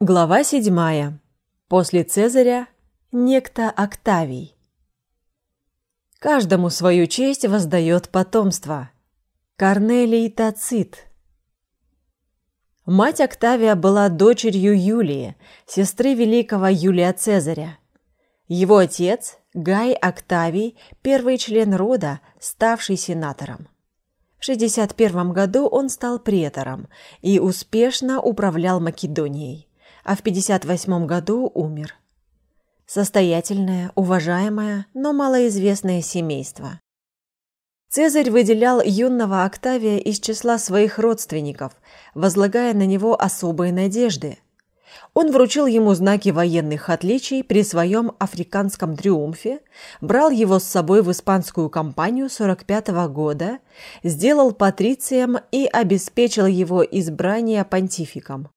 Глава седьмая. После Цезаря некто Октавий. Каждому свою честь воздает потомство. Корнелий Тацит. Мать Октавия была дочерью Юлии, сестры великого Юлия Цезаря. Его отец Гай Октавий, первый член рода, ставший сенатором. В 61 году он стал претором и успешно управлял Македонией а в 58 году умер. Состоятельное, уважаемое, но малоизвестное семейство. Цезарь выделял юного Октавия из числа своих родственников, возлагая на него особые надежды. Он вручил ему знаки военных отличий при своем африканском триумфе, брал его с собой в испанскую кампанию 45 -го года, сделал патрицием и обеспечил его избрание понтификом.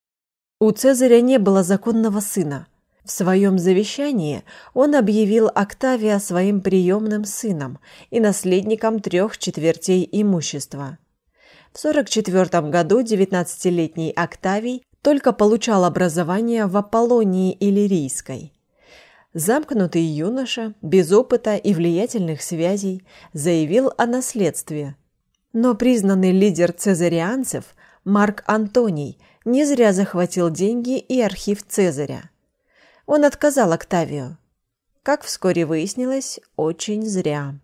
У Цезаря не было законного сына. В своем завещании он объявил Октавия своим приемным сыном и наследником трех четвертей имущества. В 44 году 19-летний Октавий только получал образование в Аполлонии Иллирийской. Замкнутый юноша, без опыта и влиятельных связей, заявил о наследстве. Но признанный лидер цезарианцев Марк Антоний – не зря захватил деньги и архив Цезаря. Он отказал Октавию. Как вскоре выяснилось, очень зря.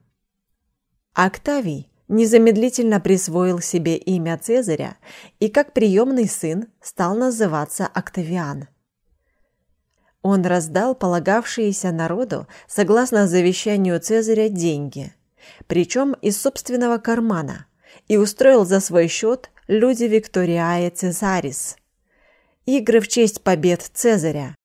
Октавий незамедлительно присвоил себе имя Цезаря и как приемный сын стал называться Октавиан. Он раздал полагавшиеся народу, согласно завещанию Цезаря, деньги, причем из собственного кармана, и устроил за свой счет Люди Викториае Цезарис. Игры в честь побед Цезаря.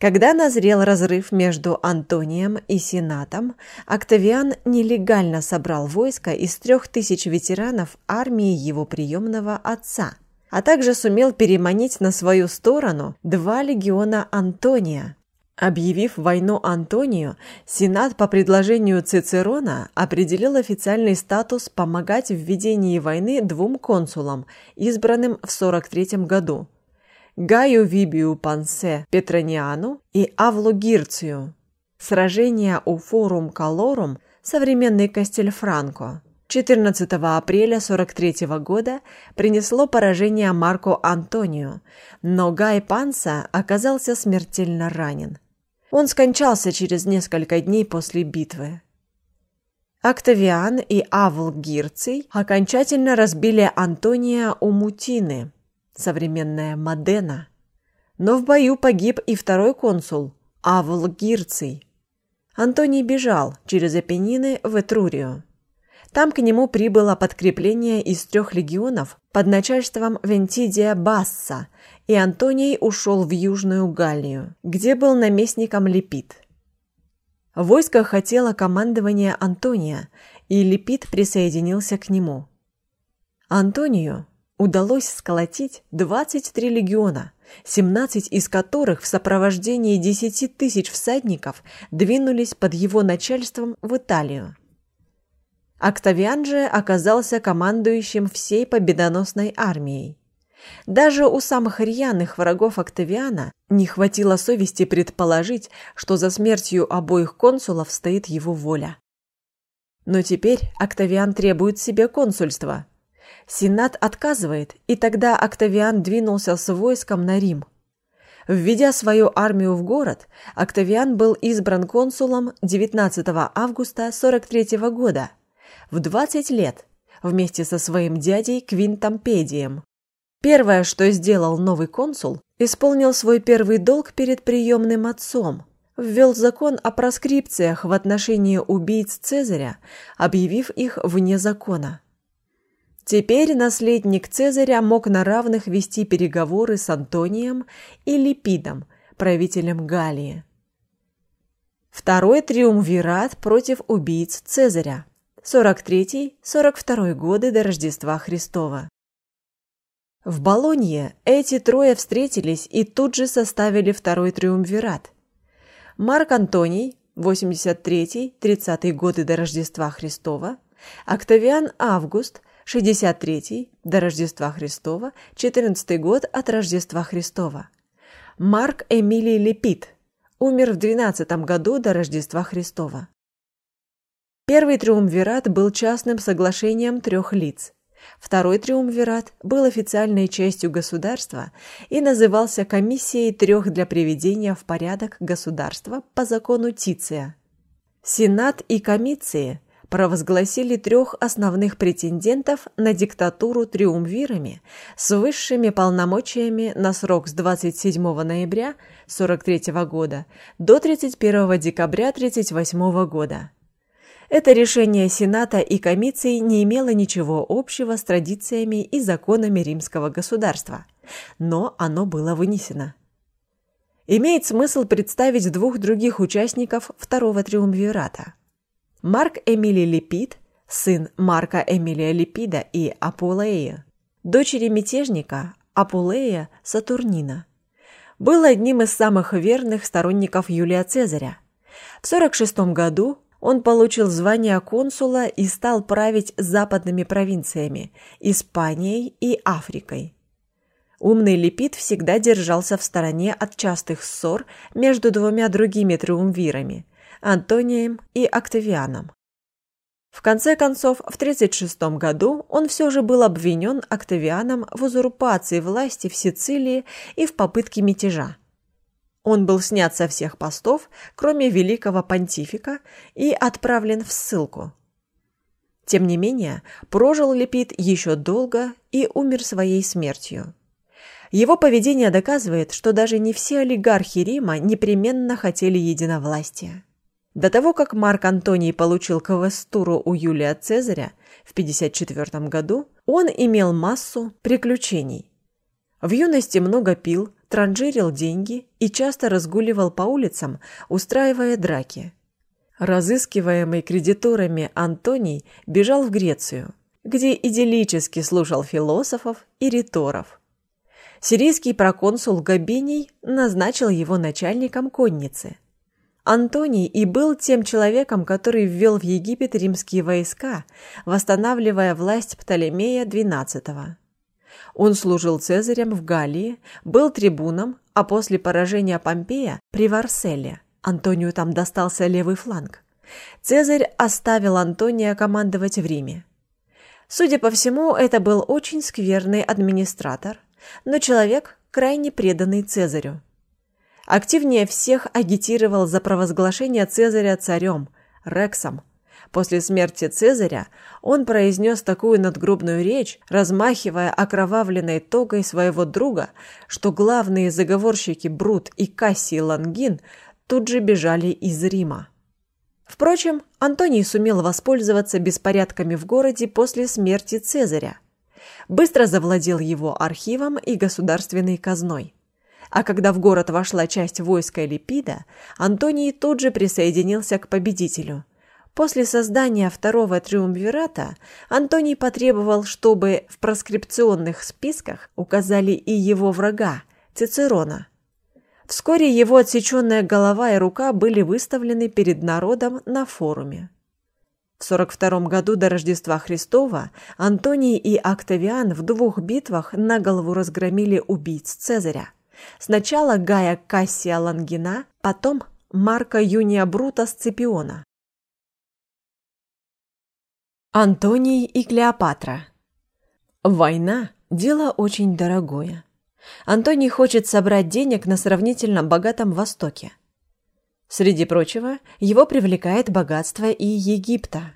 Когда назрел разрыв между Антонием и Сенатом, Октавиан нелегально собрал войско из трех тысяч ветеранов армии его приемного отца, а также сумел переманить на свою сторону два легиона Антония, Объявив войну Антонию, Сенат по предложению Цицерона определил официальный статус помогать в ведении войны двум консулам, избранным в 43 году – Гаю Вибию Пансе Петрониану и Авлу Гирцию. Сражение у Форум Калорум, современный Кастельфранко, 14 апреля 43 года принесло поражение Марко Антонию, но Гай Панса оказался смертельно ранен. Он скончался через несколько дней после битвы. Октавиан и Авл Гирций окончательно разбили Антония у Мутины, современная Модена. Но в бою погиб и второй консул Авл Гирций. Антоний бежал через Апеннины в Этрурию. Там к нему прибыло подкрепление из трех легионов под начальством Вентидия Басса и Антоний ушел в Южную Галлию, где был наместником Липид. Войско хотело командования Антония, и Липид присоединился к нему. Антонию удалось сколотить 23 легиона, 17 из которых в сопровождении 10 тысяч всадников двинулись под его начальством в Италию. Октавиан же оказался командующим всей победоносной армией. Даже у самых рьяных врагов Октавиана не хватило совести предположить, что за смертью обоих консулов стоит его воля. Но теперь Октавиан требует себе консульства. Сенат отказывает, и тогда Октавиан двинулся с войском на Рим. Введя свою армию в город, Октавиан был избран консулом 19 августа 43 года, в 20 лет, вместе со своим дядей Квинтом Педием. Первое, что сделал новый консул, исполнил свой первый долг перед приемным отцом, ввел закон о проскрипциях в отношении убийц Цезаря, объявив их вне закона. Теперь наследник Цезаря мог на равных вести переговоры с Антонием и Липидом, правителем Галлии. Второй триумвират против убийц Цезаря. 43-42 годы до Рождества Христова. В Болонье эти трое встретились и тут же составили второй триумвират. Марк Антоний, 83-30 годы до Рождества Христова, Октавиан Август, 63 до Рождества Христова, 14 год от Рождества Христова, Марк Эмилий Лепит умер в 12 году до Рождества Христова. Первый триумвират был частным соглашением трех лиц. Второй триумвират был официальной частью государства и назывался Комиссией трех для приведения в порядок государства по закону Тиция. Сенат и комиссии провозгласили трех основных претендентов на диктатуру триумвирами с высшими полномочиями на срок с 27 ноября 43 года до 31 декабря 38 года. Это решение Сената и комиссии не имело ничего общего с традициями и законами римского государства, но оно было вынесено. Имеет смысл представить двух других участников второго триумвирата. Марк Эмилий Липид, сын Марка Эмилия Липида и Апулея, дочери мятежника Апулея Сатурнина, был одним из самых верных сторонников Юлия Цезаря. В 46 году он получил звание консула и стал править западными провинциями – Испанией и Африкой. Умный Лепит всегда держался в стороне от частых ссор между двумя другими триумвирами – Антонием и Октавианом. В конце концов, в 36 году он все же был обвинен Октавианом в узурпации власти в Сицилии и в попытке мятежа. Он был снят со всех постов, кроме великого понтифика, и отправлен в ссылку. Тем не менее, прожил Лепит еще долго и умер своей смертью. Его поведение доказывает, что даже не все олигархи Рима непременно хотели единовластия. До того, как Марк Антоний получил квестуру у Юлия Цезаря в 54 году, он имел массу приключений. В юности много пил, транжирил деньги и часто разгуливал по улицам, устраивая драки. Разыскиваемый кредиторами Антоний бежал в Грецию, где идиллически слушал философов и риторов. Сирийский проконсул Габиний назначил его начальником конницы. Антоний и был тем человеком, который ввел в Египет римские войска, восстанавливая власть Птолемея XII. Он служил Цезарем в Галлии, был трибуном, а после поражения Помпея при Варселе. Антонию там достался левый фланг. Цезарь оставил Антония командовать в Риме. Судя по всему, это был очень скверный администратор, но человек, крайне преданный Цезарю. Активнее всех агитировал за провозглашение Цезаря царем, Рексом, После смерти Цезаря он произнес такую надгробную речь, размахивая окровавленной тогой своего друга, что главные заговорщики Брут и Кассий Лангин тут же бежали из Рима. Впрочем, Антоний сумел воспользоваться беспорядками в городе после смерти Цезаря. Быстро завладел его архивом и государственной казной. А когда в город вошла часть войска Липида, Антоний тут же присоединился к победителю – После создания второго триумвирата Антоний потребовал, чтобы в проскрипционных списках указали и его врага, Цицерона. Вскоре его отсеченная голова и рука были выставлены перед народом на форуме. В 42 году до Рождества Христова Антоний и Октавиан в двух битвах на голову разгромили убийц Цезаря. Сначала Гая Кассия Лангина, потом Марка Юния Брута Сципиона. Антоний и Клеопатра. Война – дело очень дорогое. Антоний хочет собрать денег на сравнительно богатом Востоке. Среди прочего, его привлекает богатство и Египта.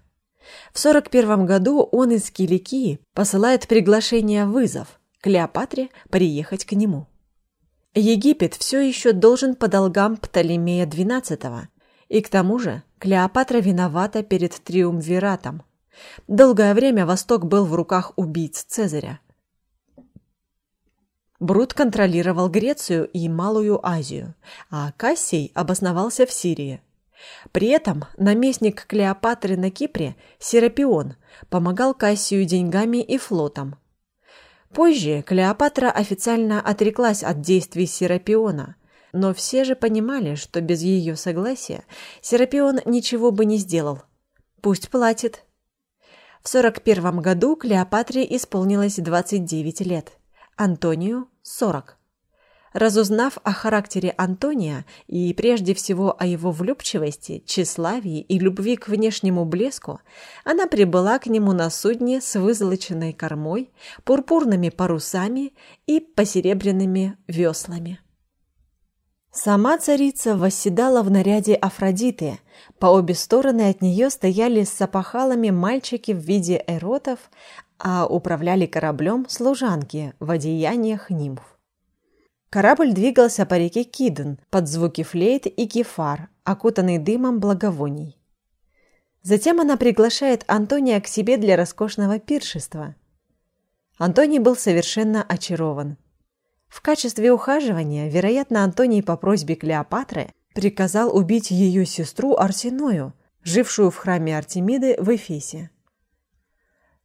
В 41 году он из Киликии посылает приглашение вызов Клеопатре приехать к нему. Египет все еще должен по долгам Птолемея XII, и к тому же Клеопатра виновата перед Триумвиратом – Долгое время Восток был в руках убийц Цезаря. Брут контролировал Грецию и Малую Азию, а Кассий обосновался в Сирии. При этом наместник Клеопатры на Кипре, Серапион, помогал Кассию деньгами и флотом. Позже Клеопатра официально отреклась от действий Серапиона, но все же понимали, что без ее согласия Серапион ничего бы не сделал. Пусть платит. В 41 году Клеопатре исполнилось 29 лет, Антонию – 40. Разузнав о характере Антония и прежде всего о его влюбчивости, тщеславии и любви к внешнему блеску, она прибыла к нему на судне с вызолоченной кормой, пурпурными парусами и посеребряными веслами. Сама царица восседала в наряде Афродиты. По обе стороны от нее стояли с опахалами мальчики в виде эротов, а управляли кораблем служанки в одеяниях нимф. Корабль двигался по реке Киден под звуки флейт и кефар, окутанный дымом благовоний. Затем она приглашает Антония к себе для роскошного пиршества. Антоний был совершенно очарован. В качестве ухаживания, вероятно, Антоний по просьбе Клеопатры приказал убить ее сестру Арсеною, жившую в храме Артемиды в Эфесе.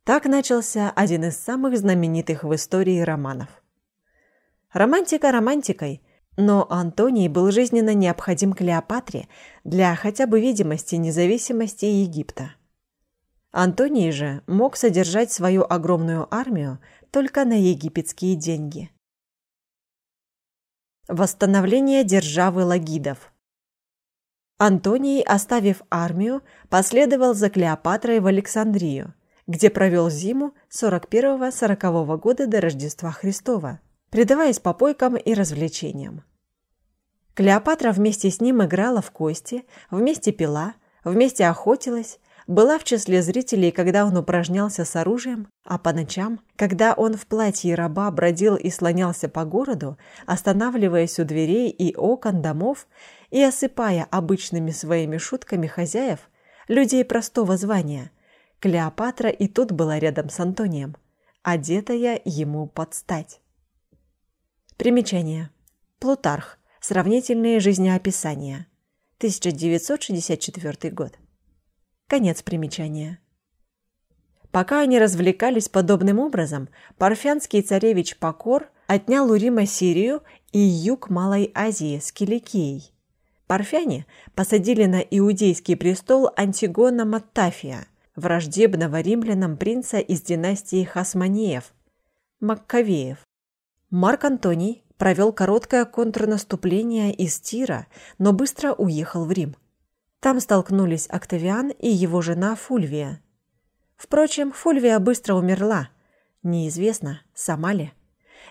Так начался один из самых знаменитых в истории романов – Романтика романтикой, но Антоний был жизненно необходим Клеопатре для хотя бы видимости независимости Египта. Антоний же мог содержать свою огромную армию только на египетские деньги. Восстановление державы лагидов Антоний, оставив армию, последовал за Клеопатрой в Александрию, где провел зиму 41-40 года до Рождества Христова предаваясь попойкам и развлечениям. Клеопатра вместе с ним играла в кости, вместе пила, вместе охотилась, была в числе зрителей, когда он упражнялся с оружием, а по ночам, когда он в платье раба бродил и слонялся по городу, останавливаясь у дверей и окон домов и осыпая обычными своими шутками хозяев, людей простого звания, Клеопатра и тут была рядом с Антонием, одетая ему под стать. Примечание. Плутарх. Сравнительные жизнеописания. 1964 год. Конец примечания. Пока они развлекались подобным образом, парфянский царевич Покор отнял у Рима Сирию и юг Малой Азии с Киликией. Парфяне посадили на иудейский престол Антигона Маттафия, враждебного римлянам принца из династии Хасманеев, Маккавеев. Марк Антоний провел короткое контрнаступление из Тира, но быстро уехал в Рим. Там столкнулись Октавиан и его жена Фульвия. Впрочем, Фульвия быстро умерла. Неизвестно, сама ли.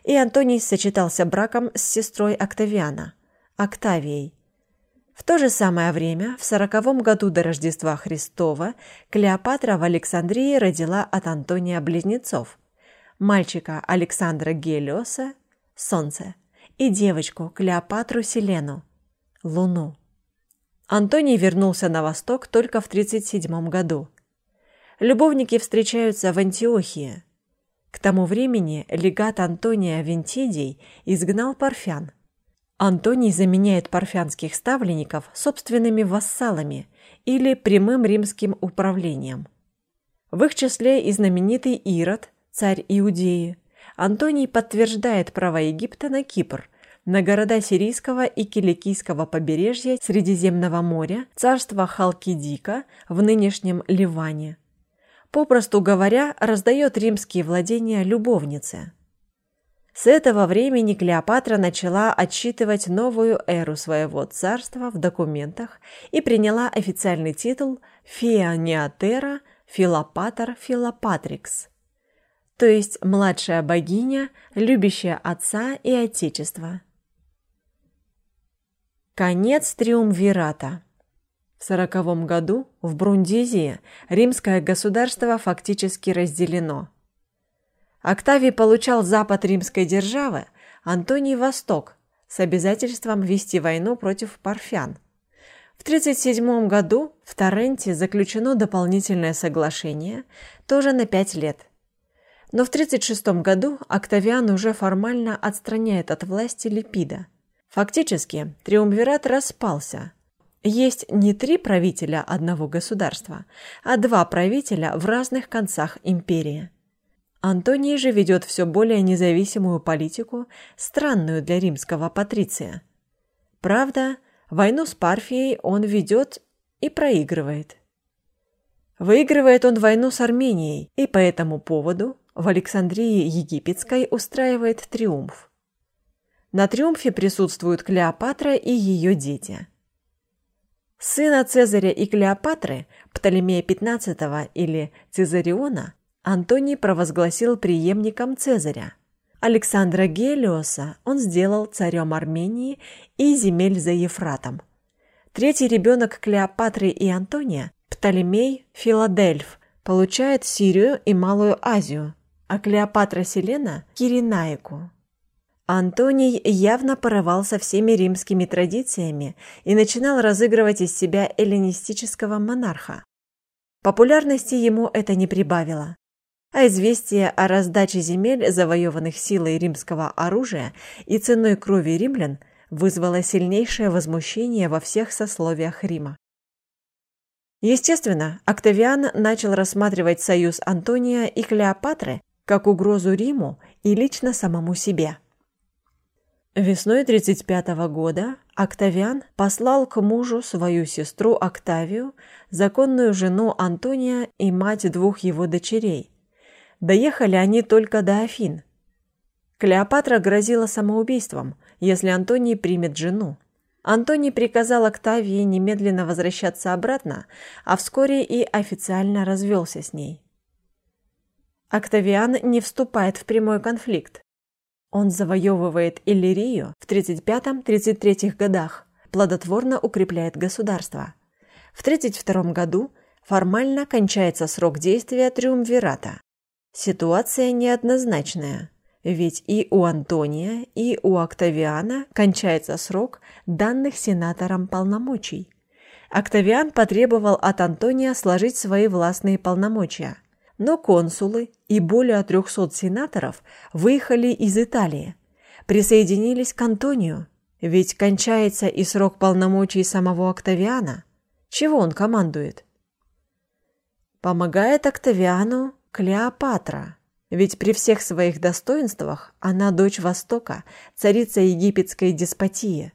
И Антоний сочетался браком с сестрой Октавиана, Октавией. В то же самое время, в сороковом году до Рождества Христова, Клеопатра в Александрии родила от Антония близнецов – мальчика Александра Гелиоса Солнце и девочку Клеопатру Селену Луну. Антоний вернулся на восток только в 37 году. Любовники встречаются в Антиохии. К тому времени легат Антония Вентидий изгнал парфян. Антоний заменяет парфянских ставленников собственными вассалами или прямым римским управлением. В их числе и знаменитый Ирод, царь Иудеи, Антоний подтверждает право Египта на Кипр, на города Сирийского и Киликийского побережья Средиземного моря, царство Халкидика в нынешнем Ливане. Попросту говоря, раздает римские владения любовнице. С этого времени Клеопатра начала отсчитывать новую эру своего царства в документах и приняла официальный титул Феониатера Филопатор Филопатрикс – то есть младшая богиня, любящая отца и отечество. Конец триумвирата. В сороковом году в Брундизии римское государство фактически разделено. Октавий получал запад римской державы, Антоний – восток, с обязательством вести войну против парфян. В 37 году в Торренте заключено дополнительное соглашение, тоже на пять лет – но в 1936 году Октавиан уже формально отстраняет от власти Липида. Фактически, триумвират распался. Есть не три правителя одного государства, а два правителя в разных концах империи. Антоний же ведет все более независимую политику, странную для римского патриция. Правда, войну с Парфией он ведет и проигрывает. Выигрывает он войну с Арменией, и по этому поводу в Александрии Египетской устраивает триумф. На триумфе присутствуют Клеопатра и ее дети. Сына Цезаря и Клеопатры, Птолемея XV или Цезариона, Антоний провозгласил преемником Цезаря. Александра Гелиоса он сделал царем Армении и земель за Ефратом. Третий ребенок Клеопатры и Антония, Птолемей Филадельф, получает Сирию и Малую Азию, а Клеопатра Селена – Киренаику. Антоний явно порывался всеми римскими традициями и начинал разыгрывать из себя эллинистического монарха. Популярности ему это не прибавило. А известие о раздаче земель, завоеванных силой римского оружия и ценой крови римлян, вызвало сильнейшее возмущение во всех сословиях Рима. Естественно, Октавиан начал рассматривать союз Антония и Клеопатры как угрозу Риму и лично самому себе – Весной 35 года Октавиан послал к мужу свою сестру Октавию, законную жену Антония и мать двух его дочерей. Доехали они только до Афин. Клеопатра грозила самоубийством, если Антоний примет жену. Антоний приказал Октавии немедленно возвращаться обратно, а вскоре и официально развелся с ней. Октавиан не вступает в прямой конфликт. Он завоевывает Иллирию в 35-33 годах, плодотворно укрепляет государство. В 32 году формально кончается срок действия Триумвирата. Ситуация неоднозначная, ведь и у Антония, и у Октавиана кончается срок данных сенатором полномочий. Октавиан потребовал от Антония сложить свои властные полномочия – но консулы и более 300 сенаторов выехали из Италии, присоединились к Антонию, ведь кончается и срок полномочий самого Октавиана. Чего он командует? Помогает Октавиану Клеопатра, ведь при всех своих достоинствах она дочь Востока, царица египетской деспотии.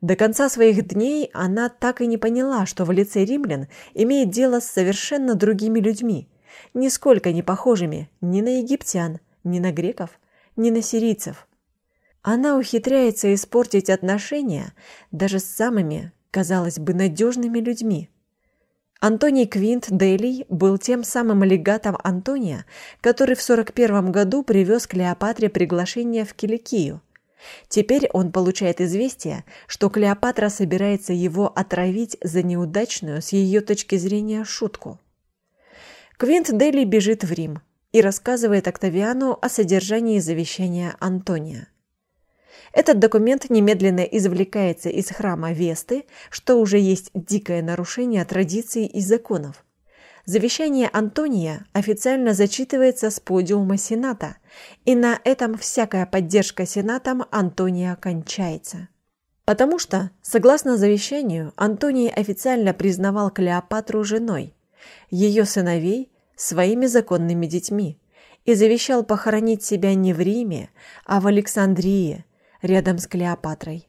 До конца своих дней она так и не поняла, что в лице римлян имеет дело с совершенно другими людьми – нисколько не похожими ни на египтян, ни на греков, ни на сирийцев. Она ухитряется испортить отношения даже с самыми, казалось бы, надежными людьми. Антоний Квинт Делий был тем самым легатом Антония, который в 41 году привез Клеопатре приглашение в Киликию. Теперь он получает известие, что Клеопатра собирается его отравить за неудачную с ее точки зрения шутку. Квинт Дели бежит в Рим и рассказывает Октавиану о содержании завещания Антония. Этот документ немедленно извлекается из храма Весты, что уже есть дикое нарушение традиций и законов. Завещание Антония официально зачитывается с подиума Сената, и на этом всякая поддержка Сенатом Антония кончается. Потому что, согласно завещанию, Антоний официально признавал Клеопатру женой, ее сыновей своими законными детьми и завещал похоронить себя не в Риме, а в Александрии, рядом с Клеопатрой.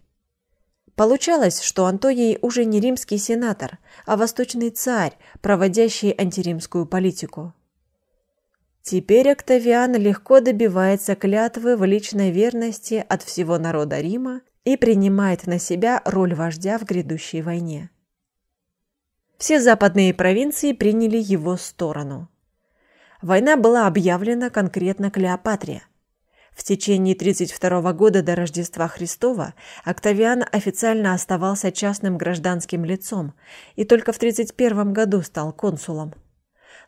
Получалось, что Антоний уже не римский сенатор, а восточный царь, проводящий антиримскую политику. Теперь Октавиан легко добивается клятвы в личной верности от всего народа Рима и принимает на себя роль вождя в грядущей войне. Все западные провинции приняли его сторону. Война была объявлена конкретно Клеопатре. В течение 32 года до Рождества Христова Октавиан официально оставался частным гражданским лицом и только в 31 году стал консулом.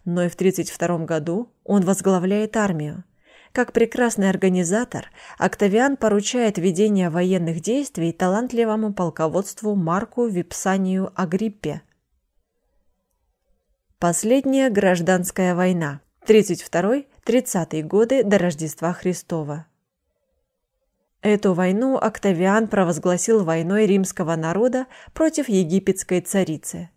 Но и в 32 году он возглавляет армию. Как прекрасный организатор, Октавиан поручает ведение военных действий талантливому полководству Марку Випсанию Агриппе – Последняя гражданская война. 32-30 годы до Рождества Христова. Эту войну Октавиан провозгласил войной римского народа против египетской царицы.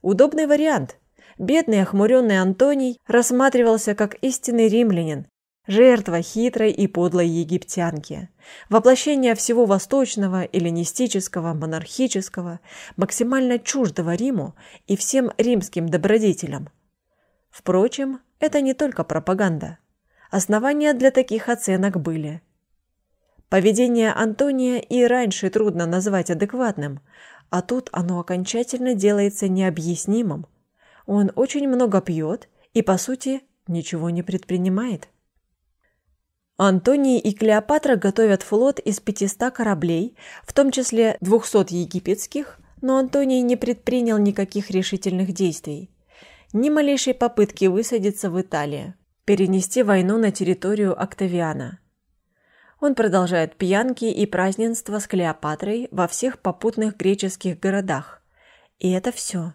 Удобный вариант. Бедный охмуренный Антоний рассматривался как истинный римлянин, Жертва хитрой и подлой египтянки. Воплощение всего восточного, эллинистического, монархического, максимально чуждого Риму и всем римским добродетелям. Впрочем, это не только пропаганда. Основания для таких оценок были. Поведение Антония и раньше трудно назвать адекватным, а тут оно окончательно делается необъяснимым. Он очень много пьет и, по сути, ничего не предпринимает. Антоний и Клеопатра готовят флот из 500 кораблей, в том числе 200 египетских, но Антоний не предпринял никаких решительных действий. Ни малейшей попытки высадиться в Италии, перенести войну на территорию Октавиана. Он продолжает пьянки и празднества с Клеопатрой во всех попутных греческих городах. И это все.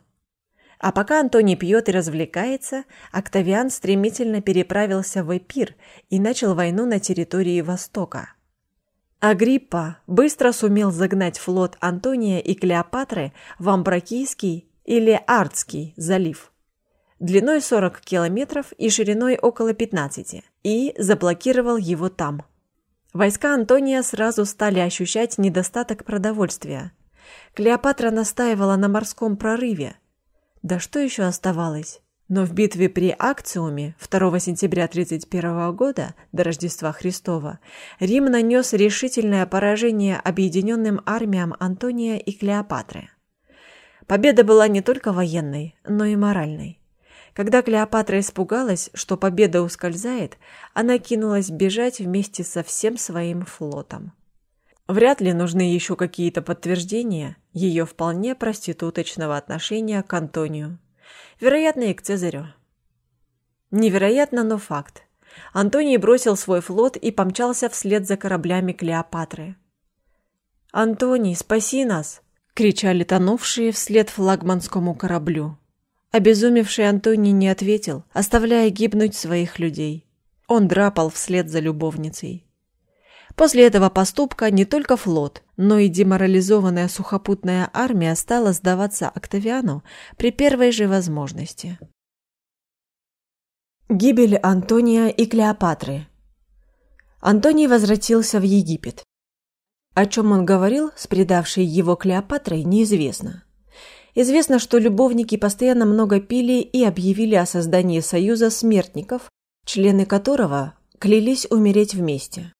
А пока Антоний пьет и развлекается, Октавиан стремительно переправился в Эпир и начал войну на территории Востока. Агриппа быстро сумел загнать флот Антония и Клеопатры в Амбракийский или Артский залив длиной 40 километров и шириной около 15 и заблокировал его там. Войска Антония сразу стали ощущать недостаток продовольствия. Клеопатра настаивала на морском прорыве. Да что еще оставалось? Но в битве при Акциуме 2 сентября 31 года до Рождества Христова Рим нанес решительное поражение объединенным армиям Антония и Клеопатры. Победа была не только военной, но и моральной. Когда Клеопатра испугалась, что победа ускользает, она кинулась бежать вместе со всем своим флотом. Вряд ли нужны еще какие-то подтверждения ее вполне проституточного отношения к Антонию. Вероятно, и к Цезарю. Невероятно, но факт. Антоний бросил свой флот и помчался вслед за кораблями Клеопатры. «Антоний, спаси нас!» — кричали тонувшие вслед флагманскому кораблю. Обезумевший Антоний не ответил, оставляя гибнуть своих людей. Он драпал вслед за любовницей. После этого поступка не только флот, но и деморализованная сухопутная армия стала сдаваться Октавиану при первой же возможности. Гибель Антония и Клеопатры Антоний возвратился в Египет. О чем он говорил с предавшей его Клеопатрой, неизвестно. Известно, что любовники постоянно много пили и объявили о создании союза смертников, члены которого клялись умереть вместе.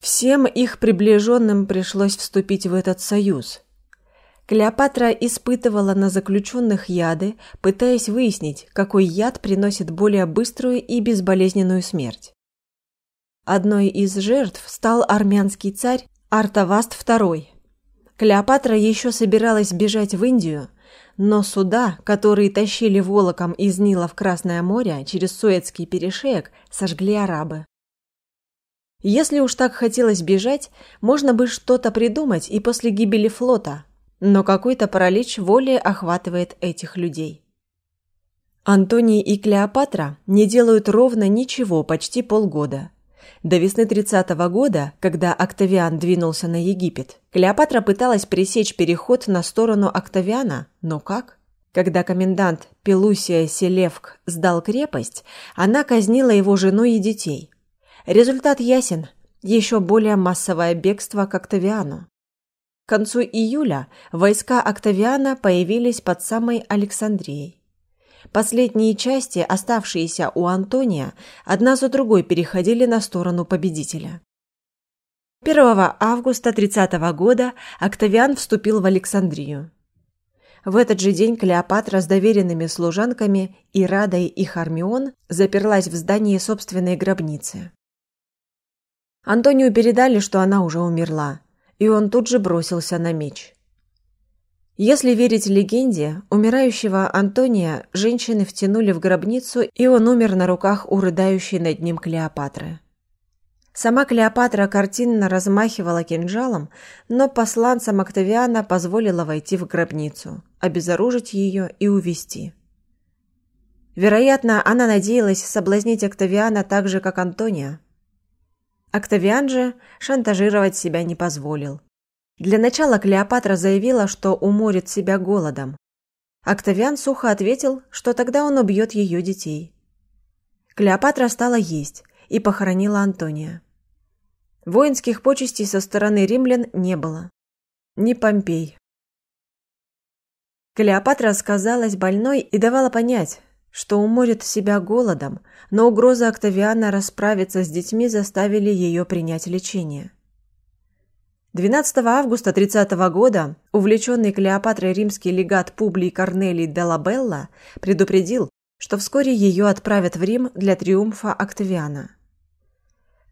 Всем их приближенным пришлось вступить в этот союз. Клеопатра испытывала на заключенных яды, пытаясь выяснить, какой яд приносит более быструю и безболезненную смерть. Одной из жертв стал армянский царь Артаваст II, Клеопатра еще собиралась бежать в Индию, но суда, которые тащили волоком из Нила в Красное море через Суэцкий перешеек, сожгли арабы. Если уж так хотелось бежать, можно бы что-то придумать и после гибели флота, но какой-то паралич воли охватывает этих людей. Антоний и Клеопатра не делают ровно ничего почти полгода – до весны 30 -го года, когда Октавиан двинулся на Египет, Клеопатра пыталась пересечь переход на сторону Октавиана, но как? Когда комендант Пелусия Селевк сдал крепость, она казнила его жену и детей. Результат ясен – еще более массовое бегство к Октавиану. К концу июля войска Октавиана появились под самой Александрией. Последние части, оставшиеся у Антония, одна за другой переходили на сторону победителя. 1 августа 30 года Октавиан вступил в Александрию. В этот же день Клеопатра с доверенными служанками Ирадой и Хармион заперлась в здании собственной гробницы. Антонию передали, что она уже умерла, и он тут же бросился на меч. Если верить легенде, умирающего Антония женщины втянули в гробницу, и он умер на руках у рыдающей над ним Клеопатры. Сама Клеопатра картинно размахивала кинжалом, но посланцам Октавиана позволила войти в гробницу, обезоружить ее и увести. Вероятно, она надеялась соблазнить Октавиана так же, как Антония. Октавиан же шантажировать себя не позволил. Для начала Клеопатра заявила, что уморит себя голодом. Октавиан сухо ответил, что тогда он убьет ее детей. Клеопатра стала есть и похоронила Антония. Воинских почестей со стороны римлян не было. Ни Помпей. Клеопатра сказалась больной и давала понять, что уморит себя голодом, но угроза Октавиана расправиться с детьми заставили ее принять лечение. 12 августа 30 года увлеченный Клеопатрой римский легат Публий Корнелий де Лабелла предупредил, что вскоре ее отправят в Рим для триумфа Октавиана.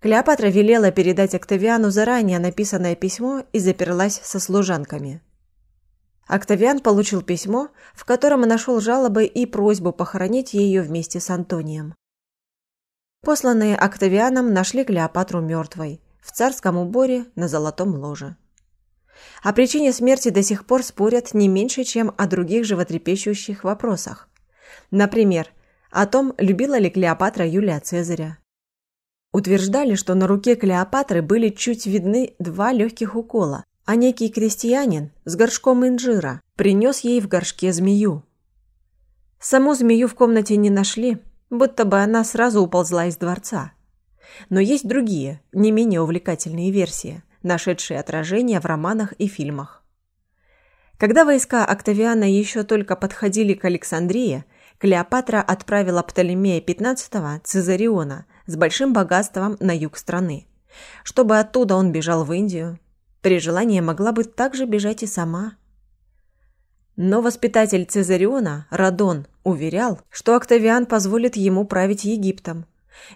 Клеопатра велела передать Октавиану заранее написанное письмо и заперлась со служанками. Октавиан получил письмо, в котором нашел жалобы и просьбу похоронить ее вместе с Антонием. Посланные Октавианом нашли Клеопатру мертвой в царском уборе на золотом ложе. О причине смерти до сих пор спорят не меньше, чем о других животрепещущих вопросах. Например, о том, любила ли Клеопатра Юлия Цезаря. Утверждали, что на руке Клеопатры были чуть видны два легких укола, а некий крестьянин с горшком инжира принес ей в горшке змею. Саму змею в комнате не нашли, будто бы она сразу уползла из дворца. Но есть другие, не менее увлекательные версии, нашедшие отражение в романах и фильмах. Когда войска Октавиана еще только подходили к Александрии, Клеопатра отправила Птолемея XV Цезариона с большим богатством на юг страны, чтобы оттуда он бежал в Индию, при желании могла бы также бежать и сама. Но воспитатель Цезариона, Радон, уверял, что Октавиан позволит ему править Египтом.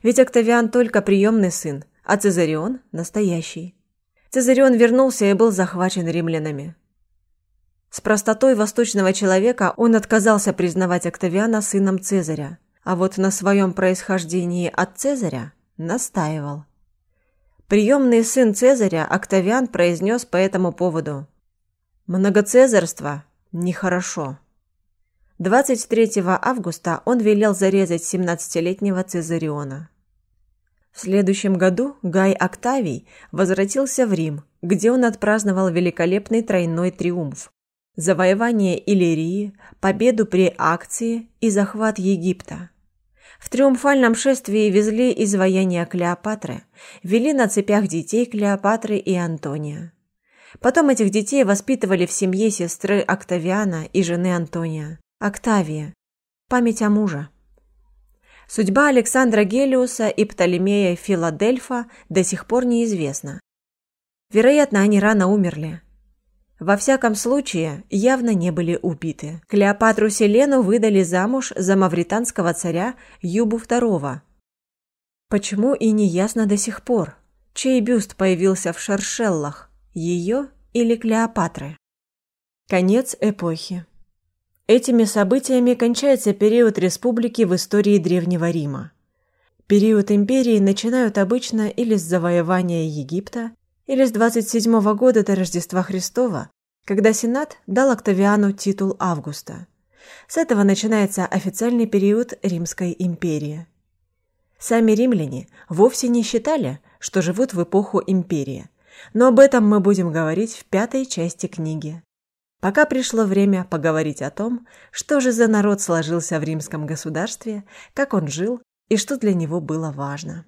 Ведь Октавиан только приемный сын, а Цезарион – настоящий. Цезарион вернулся и был захвачен римлянами. С простотой восточного человека он отказался признавать Октавиана сыном Цезаря, а вот на своем происхождении от Цезаря настаивал. Приемный сын Цезаря Октавиан произнес по этому поводу. «Многоцезарство нехорошо». 23 августа он велел зарезать 17-летнего Цезариона. В следующем году Гай Октавий возвратился в Рим, где он отпраздновал великолепный тройной триумф – завоевание Иллирии, победу при акции и захват Египта. В триумфальном шествии везли изваяния Клеопатры, вели на цепях детей Клеопатры и Антония. Потом этих детей воспитывали в семье сестры Октавиана и жены Антония, Октавия, память о муже. Судьба Александра Гелиуса и Птолемея Филадельфа до сих пор неизвестна. Вероятно, они рано умерли. Во всяком случае, явно не были убиты. Клеопатру Селену выдали замуж за мавританского царя Юбу II. Почему и не ясно до сих пор, чей бюст появился в Шершеллах, ее или Клеопатры. Конец эпохи. Этими событиями кончается период республики в истории Древнего Рима. Период империи начинают обычно или с завоевания Египта, или с 27 года до Рождества Христова, когда Сенат дал Октавиану титул Августа. С этого начинается официальный период Римской империи. Сами римляне вовсе не считали, что живут в эпоху империи, но об этом мы будем говорить в пятой части книги. Пока пришло время поговорить о том, что же за народ сложился в римском государстве, как он жил и что для него было важно.